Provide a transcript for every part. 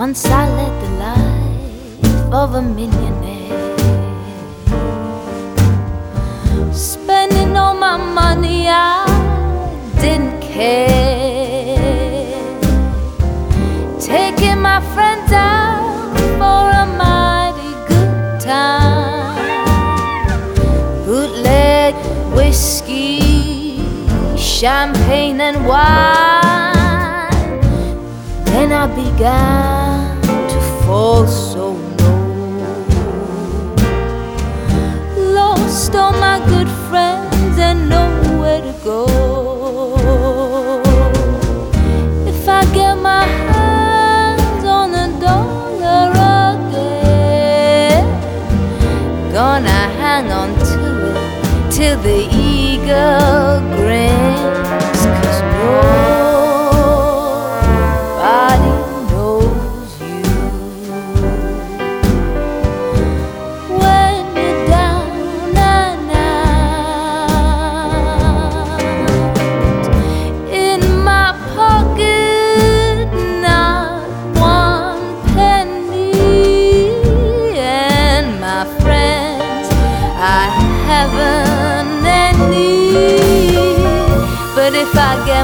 Once I led the life of a millionaire, spending all my money I didn't care, taking my friends out for a mighty good time, bootleg whiskey, champagne and wine. Then I began. If I get my hands on a dollar again, gonna hang on to it till the eagle.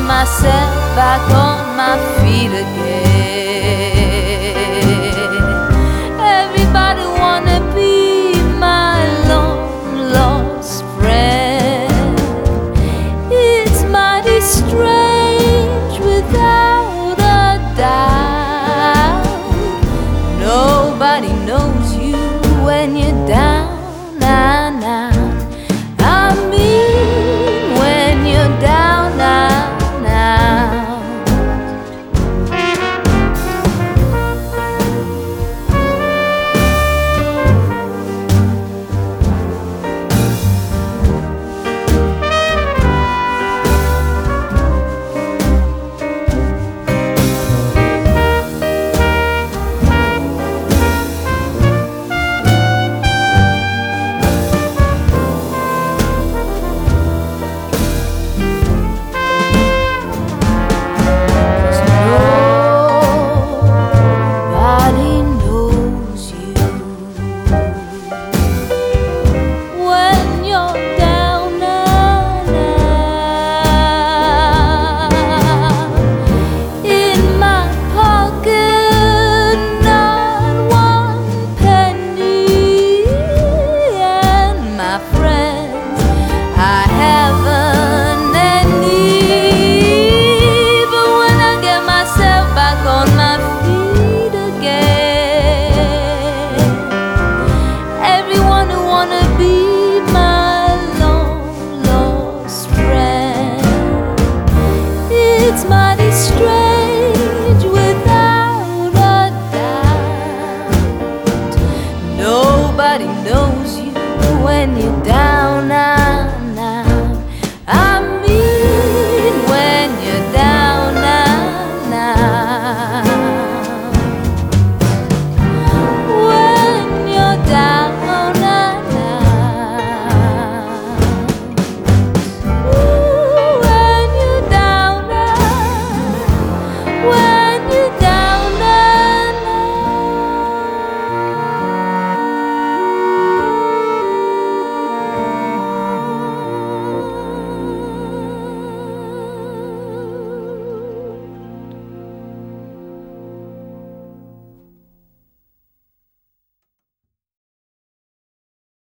myself back on my feet again.